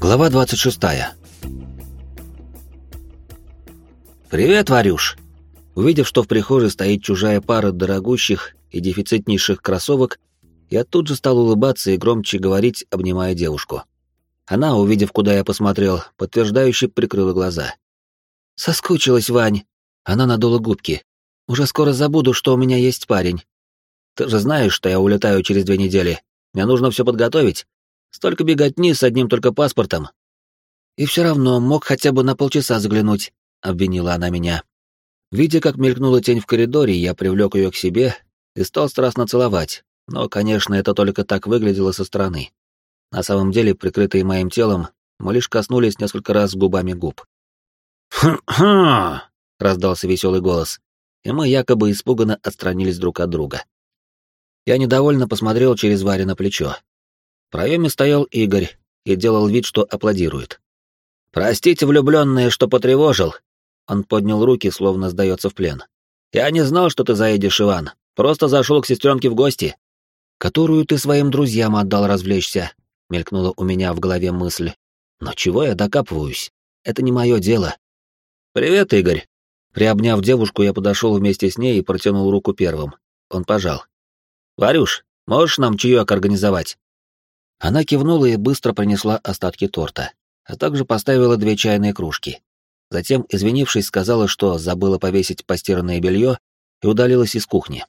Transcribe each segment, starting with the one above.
Глава 26. «Привет, Варюш!» Увидев, что в прихожей стоит чужая пара дорогущих и дефицитнейших кроссовок, я тут же стал улыбаться и громче говорить, обнимая девушку. Она, увидев, куда я посмотрел, подтверждающе прикрыла глаза. «Соскучилась, Вань!» Она надула губки. «Уже скоро забуду, что у меня есть парень. Ты же знаешь, что я улетаю через две недели. Мне нужно все подготовить. Столько беготни с одним только паспортом. И все равно мог хотя бы на полчаса заглянуть, обвинила она меня. Видя, как мелькнула тень в коридоре, я привлек ее к себе и стал страстно целовать, но, конечно, это только так выглядело со стороны. На самом деле, прикрытые моим телом, мы лишь коснулись несколько раз губами губ. «Хм-хм!» — раздался веселый голос, и мы якобы испуганно отстранились друг от друга. Я недовольно посмотрел через Варя на плечо. В проеме стоял Игорь и делал вид, что аплодирует. «Простите, влюбленные, что потревожил!» Он поднял руки, словно сдается в плен. «Я не знал, что ты заедешь, Иван. Просто зашел к сестренке в гости». «Которую ты своим друзьям отдал развлечься», — мелькнула у меня в голове мысль. «Но чего я докапываюсь? Это не мое дело». «Привет, Игорь». Приобняв девушку, я подошел вместе с ней и протянул руку первым. Он пожал. «Варюш, можешь нам чаек организовать?» Она кивнула и быстро принесла остатки торта, а также поставила две чайные кружки. Затем, извинившись, сказала, что забыла повесить постиранное белье и удалилась из кухни.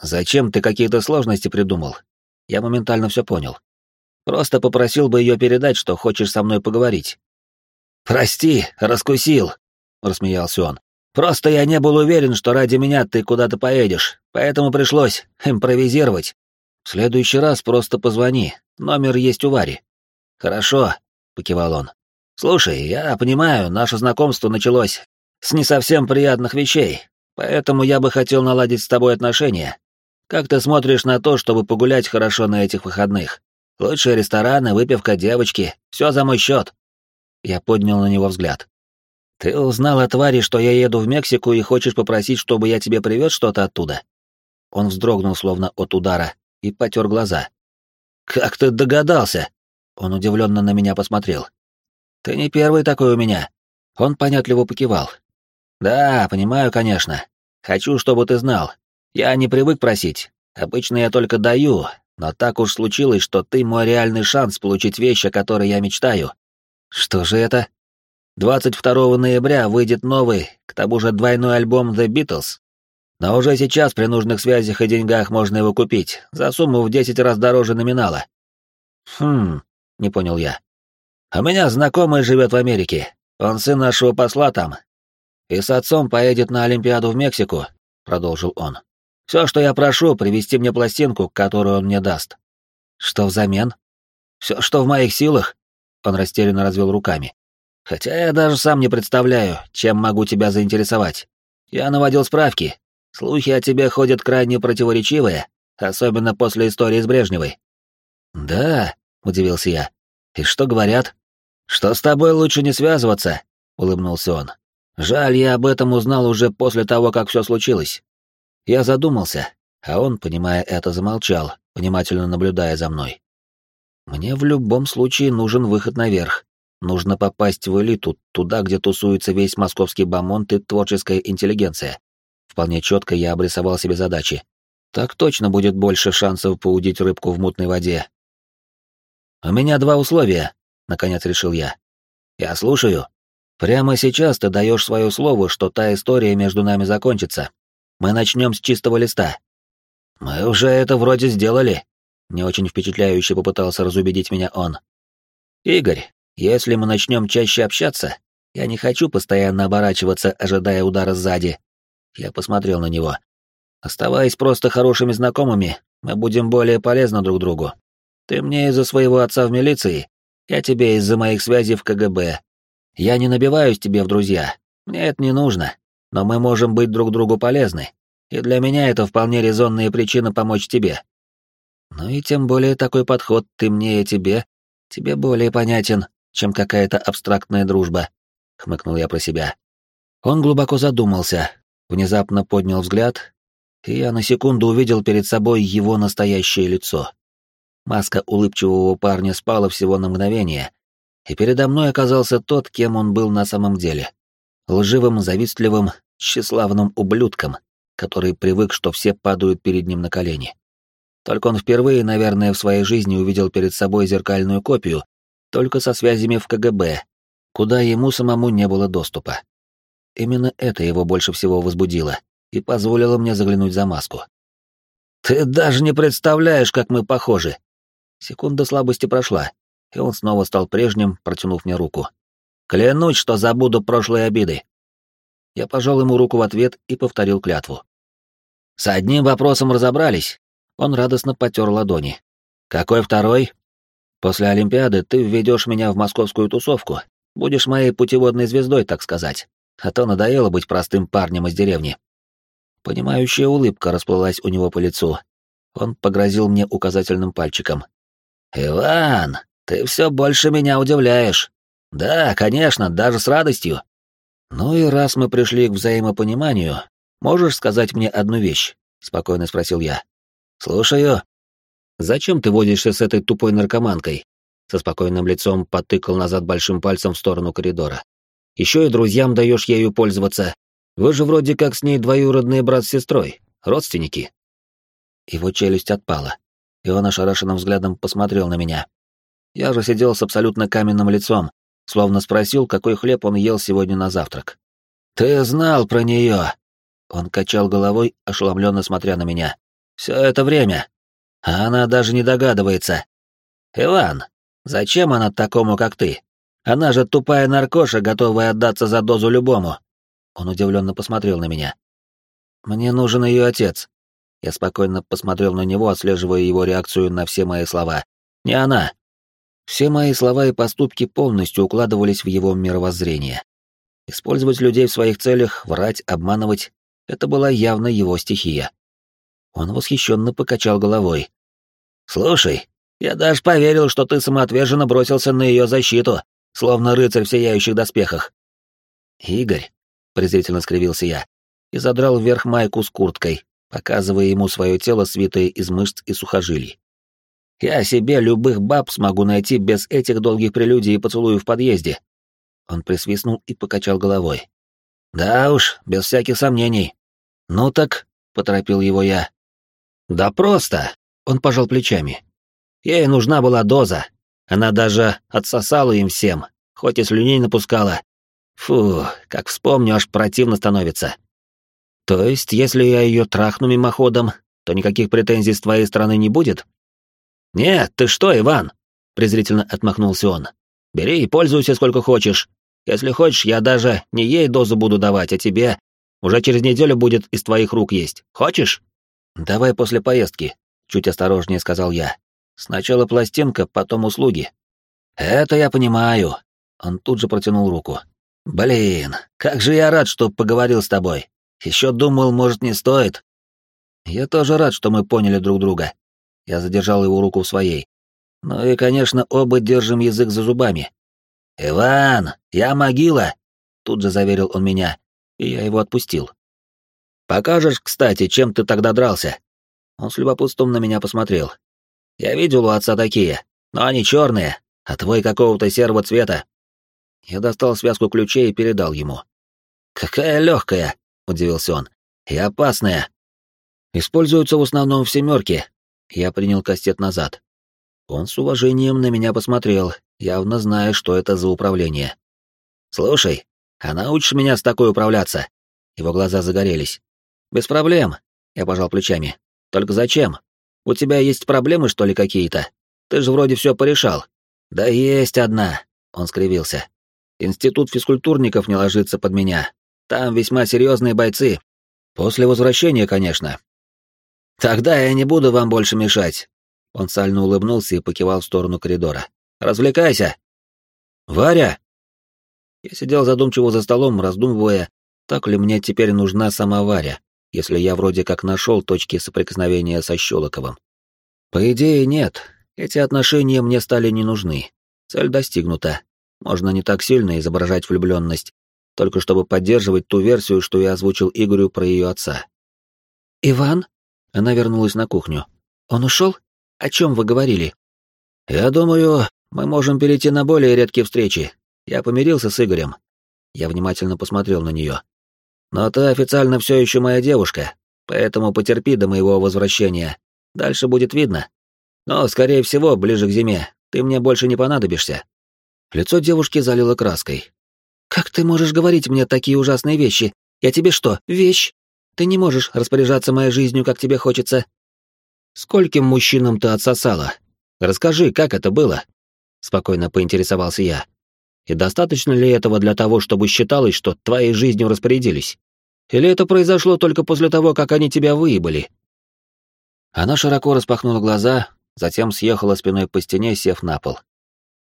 «Зачем ты какие-то сложности придумал?» Я моментально все понял. Просто попросил бы ее передать, что хочешь со мной поговорить. «Прости, раскусил», — рассмеялся он. «Просто я не был уверен, что ради меня ты куда-то поедешь, поэтому пришлось импровизировать. В следующий раз просто позвони, номер есть у Вари. Хорошо, покивал он. Слушай, я понимаю, наше знакомство началось с не совсем приятных вещей, поэтому я бы хотел наладить с тобой отношения. Как ты смотришь на то, чтобы погулять хорошо на этих выходных? Лучшие рестораны, выпивка, девочки, все за мой счет. Я поднял на него взгляд. Ты узнал от Вари, что я еду в Мексику и хочешь попросить, чтобы я тебе привез что-то оттуда? Он вздрогнул словно от удара, и потер глаза. «Как ты догадался?» Он удивленно на меня посмотрел. «Ты не первый такой у меня». Он понятливо покивал. «Да, понимаю, конечно. Хочу, чтобы ты знал. Я не привык просить. Обычно я только даю, но так уж случилось, что ты мой реальный шанс получить вещи, о которой я мечтаю. Что же это? 22 ноября выйдет новый, к тому же двойной альбом The Beatles. Но уже сейчас при нужных связях и деньгах можно его купить, за сумму в десять раз дороже номинала. Хм, не понял я. У меня знакомый живет в Америке, он сын нашего посла там. И с отцом поедет на Олимпиаду в Мексику, продолжил он. Все, что я прошу, привезти мне пластинку, которую он мне даст. Что взамен? Все, что в моих силах, он растерянно развел руками. Хотя я даже сам не представляю, чем могу тебя заинтересовать. Я наводил справки, Слухи о тебе ходят крайне противоречивые, особенно после истории с Брежневой. Да, удивился я. И что говорят? Что с тобой лучше не связываться, улыбнулся он. Жаль, я об этом узнал уже после того, как все случилось. Я задумался, а он, понимая это, замолчал, внимательно наблюдая за мной. Мне в любом случае нужен выход наверх. Нужно попасть в элиту, туда, где тусуется весь московский бомонд и творческая интеллигенция. Вполне четко я обрисовал себе задачи. Так точно будет больше шансов поудить рыбку в мутной воде. «У меня два условия», — наконец решил я. «Я слушаю. Прямо сейчас ты даешь свое слово, что та история между нами закончится. Мы начнем с чистого листа». «Мы уже это вроде сделали», — не очень впечатляюще попытался разубедить меня он. «Игорь, если мы начнем чаще общаться, я не хочу постоянно оборачиваться, ожидая удара сзади. Я посмотрел на него. Оставаясь просто хорошими знакомыми, мы будем более полезны друг другу. Ты мне из-за своего отца в милиции, я тебе из-за моих связей в КГБ. Я не набиваюсь тебе в друзья, мне это не нужно, но мы можем быть друг другу полезны, и для меня это вполне резонная причина помочь тебе. Ну и тем более такой подход ты мне и тебе, тебе более понятен, чем какая-то абстрактная дружба, — хмыкнул я про себя. Он глубоко задумался, внезапно поднял взгляд, и я на секунду увидел перед собой его настоящее лицо. Маска улыбчивого парня спала всего на мгновение, и передо мной оказался тот, кем он был на самом деле. Лживым, завистливым, тщеславным ублюдком, который привык, что все падают перед ним на колени. Только он впервые, наверное, в своей жизни увидел перед собой зеркальную копию, только со связями в КГБ, куда ему самому не было доступа. Именно это его больше всего возбудило и позволило мне заглянуть за маску. «Ты даже не представляешь, как мы похожи!» Секунда слабости прошла, и он снова стал прежним, протянув мне руку. «Клянусь, что забуду прошлые обиды!» Я пожал ему руку в ответ и повторил клятву. С одним вопросом разобрались. Он радостно потер ладони. «Какой второй?» «После Олимпиады ты введешь меня в московскую тусовку. Будешь моей путеводной звездой, так сказать. А то надоело быть простым парнем из деревни». Понимающая улыбка расплылась у него по лицу. Он погрозил мне указательным пальчиком. «Иван, ты все больше меня удивляешь. Да, конечно, даже с радостью. Ну и раз мы пришли к взаимопониманию, можешь сказать мне одну вещь?» — спокойно спросил я. «Слушаю». «Зачем ты водишься с этой тупой наркоманкой?» Со спокойным лицом потыкал назад большим пальцем в сторону коридора. «Еще и друзьям даешь ею пользоваться. Вы же вроде как с ней двоюродные брат с сестрой, родственники». Его челюсть отпала, и он ошарашенным взглядом посмотрел на меня. Я же сидел с абсолютно каменным лицом, словно спросил, какой хлеб он ел сегодня на завтрак. «Ты знал про нее!» Он качал головой, ошеломленно смотря на меня. «Все это время. А она даже не догадывается. Иван, зачем она такому, как ты? Она же тупая наркоша, готовая отдаться за дозу любому». Он удивленно посмотрел на меня. «Мне нужен ее отец». Я спокойно посмотрел на него, отслеживая его реакцию на все мои слова. «Не она. Все мои слова и поступки полностью укладывались в его мировоззрение. Использовать людей в своих целях, врать, обманывать — это была явно его стихия. Он восхищенно покачал головой. «Слушай, я даже поверил, что ты самоотверженно бросился на ее защиту, словно рыцарь в сияющих доспехах». «Игорь», — презрительно скривился я, и задрал вверх майку с курткой, показывая ему свое тело, свитое из мышц и сухожилий. Я себе любых баб смогу найти без этих долгих прелюдий и поцелуев в подъезде. Он присвистнул и покачал головой. Да уж, без всяких сомнений. Ну так, поторопил его я. Да просто. Он пожал плечами. Ей нужна была доза. Она даже отсосала им всем, хоть и слюней напускала. Фу, как вспомню, аж противно становится. То есть, если я ее трахну мимоходом, то никаких претензий с твоей стороны не будет? «Нет, ты что, Иван?» — презрительно отмахнулся он. «Бери и пользуйся сколько хочешь. Если хочешь, я даже не ей дозу буду давать, а тебе. Уже через неделю будет из твоих рук есть. Хочешь?» «Давай после поездки», — чуть осторожнее сказал я. «Сначала пластинка, потом услуги». «Это я понимаю». Он тут же протянул руку. «Блин, как же я рад, что поговорил с тобой. Еще думал, может, не стоит». «Я тоже рад, что мы поняли друг друга», я задержал его руку в своей. Ну и, конечно, оба держим язык за зубами. «Иван, я могила!» Тут же заверил он меня, и я его отпустил. «Покажешь, кстати, чем ты тогда дрался?» Он с любопытством на меня посмотрел. «Я видел у отца такие, но они черные, а твой какого-то серого цвета». Я достал связку ключей и передал ему. «Какая легкая!» — удивился он. «И опасная. Используются в основном в семерке, я принял кастет назад. Он с уважением на меня посмотрел, явно зная, что это за управление. «Слушай, а научишь меня с такой управляться?» Его глаза загорелись. «Без проблем», — я пожал плечами. «Только зачем? У тебя есть проблемы, что ли, какие-то? Ты же вроде все порешал». «Да есть одна», — он скривился. «Институт физкультурников не ложится под меня. Там весьма серьезные бойцы. После возвращения, конечно. «Тогда я не буду вам больше мешать». Он сально улыбнулся и покивал в сторону коридора. «Развлекайся!» «Варя!» Я сидел задумчиво за столом, раздумывая, так ли мне теперь нужна сама Варя, если я вроде как нашел точки соприкосновения со Щелоковым. По идее, нет, эти отношения мне стали не нужны. Цель достигнута. Можно не так сильно изображать влюбленность, только чтобы поддерживать ту версию, что я озвучил Игорю про ее отца. «Иван?» Она вернулась на кухню. «Он ушел? О чем вы говорили?» «Я думаю, Мы можем перейти на более редкие встречи. Я помирился с Игорем. Я внимательно посмотрел на нее. Но ты официально все еще моя девушка, поэтому потерпи до моего возвращения. Дальше будет видно. Но, скорее всего, ближе к зиме ты мне больше не понадобишься. Лицо девушки залило краской. «Как ты можешь говорить мне такие ужасные вещи? Я тебе что, вещь? Ты не можешь распоряжаться моей жизнью, как тебе хочется». «Скольким мужчинам ты отсосала? Расскажи, как это было?» Спокойно поинтересовался я. «И достаточно ли этого для того, чтобы считалось, что твоей жизнью распорядились? Или это произошло только после того, как они тебя выебали?» Она широко распахнула глаза, затем съехала спиной по стене, сев на пол.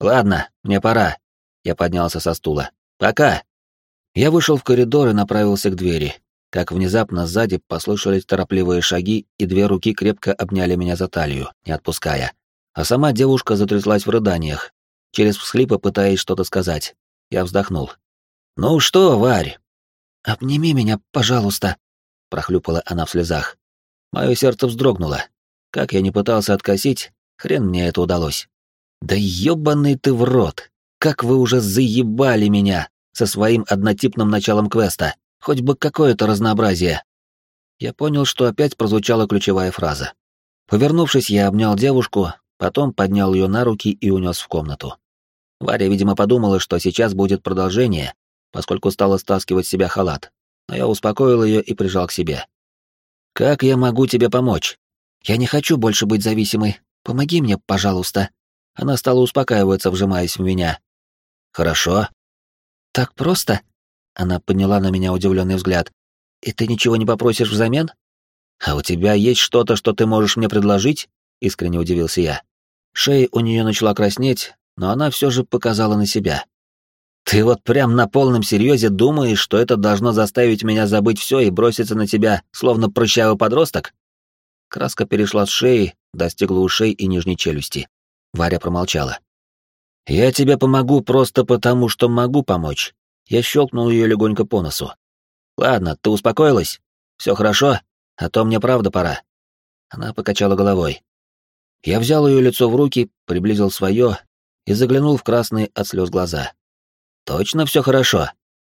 «Ладно, мне пора». Я поднялся со стула. «Пока». Я вышел в коридор и направился к двери, как внезапно сзади послышались торопливые шаги, и две руки крепко обняли меня за талию, не отпуская. А сама девушка затряслась в рыданиях, через всхлипы пытаясь что-то сказать. Я вздохнул. «Ну что, Варь?» «Обними меня, пожалуйста», — прохлюпала она в слезах. Мое сердце вздрогнуло. Как я не пытался откосить, хрен мне это удалось. Да ёбаный ты в рот! Как вы уже заебали меня со своим однотипным началом квеста! Хоть бы какое-то разнообразие. Я понял, что опять прозвучала ключевая фраза. Повернувшись, я обнял девушку, потом поднял ее на руки и унес в комнату. Варя, видимо, подумала, что сейчас будет продолжение, поскольку стала стаскивать с себя халат, но я успокоил ее и прижал к себе. «Как я могу тебе помочь? Я не хочу больше быть зависимой. Помоги мне, пожалуйста», она стала успокаиваться, вжимаясь в меня. «Хорошо». «Так просто?» Она подняла на меня удивленный взгляд. «И ты ничего не попросишь взамен?» «А у тебя есть что-то, что ты можешь мне предложить?» — искренне удивился я. Шея у нее начала краснеть, но она все же показала на себя. «Ты вот прям на полном серьезе думаешь, что это должно заставить меня забыть все и броситься на тебя, словно прыщавый подросток?» Краска перешла с шеи, достигла ушей и нижней челюсти. Варя промолчала. «Я тебе помогу просто потому, что могу помочь». Я щелкнул ее легонько по носу. «Ладно, ты успокоилась? Все хорошо? А то мне правда пора». Она покачала головой. Я взял ее лицо в руки, приблизил свое и заглянул в красные от слез глаза. «Точно все хорошо?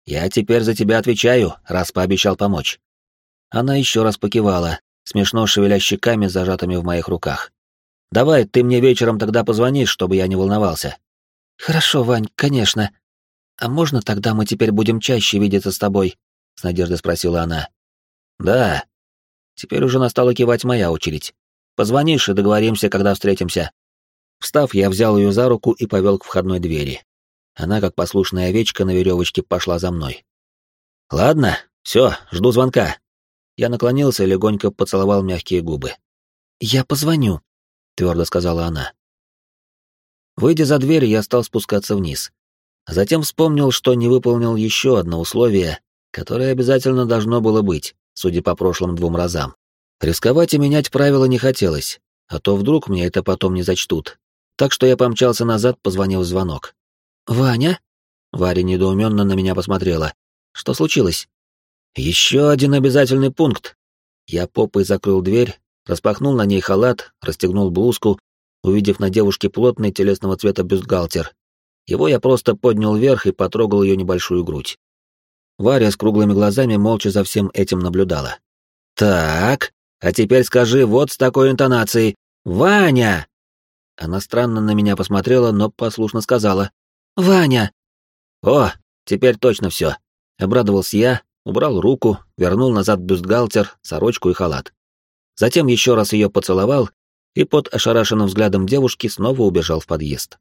Я теперь за тебя отвечаю, раз пообещал помочь». Она еще раз покивала, смешно шевеля щеками, зажатыми в моих руках. Давай ты мне вечером тогда позвонишь, чтобы я не волновался. Хорошо, Вань, конечно. А можно тогда мы теперь будем чаще видеться с тобой? С надеждой спросила она. Да. Теперь уже настала кивать моя очередь. Позвонишь и договоримся, когда встретимся. Встав, я взял ее за руку и повел к входной двери. Она, как послушная овечка на веревочке, пошла за мной. Ладно, все, жду звонка. Я наклонился и легонько поцеловал мягкие губы. Я позвоню, твердо сказала она. Выйдя за дверь, я стал спускаться вниз. Затем вспомнил, что не выполнил еще одно условие, которое обязательно должно было быть, судя по прошлым двум разам. Рисковать и менять правила не хотелось, а то вдруг мне это потом не зачтут. Так что я помчался назад, позвонил звонок. «Ваня?» Варя недоуменно на меня посмотрела. «Что случилось?» «Еще один обязательный пункт». Я попой закрыл дверь распахнул на ней халат, расстегнул блузку, увидев на девушке плотный телесного цвета бюстгальтер. Его я просто поднял вверх и потрогал ее небольшую грудь. Варя с круглыми глазами молча за всем этим наблюдала. «Так, а теперь скажи вот с такой интонацией «Ваня!» Она странно на меня посмотрела, но послушно сказала «Ваня!» «О, теперь точно все!» Обрадовался я, убрал руку, вернул назад бюстгальтер, сорочку и халат. Затем еще раз ее поцеловал и под ошарашенным взглядом девушки снова убежал в подъезд.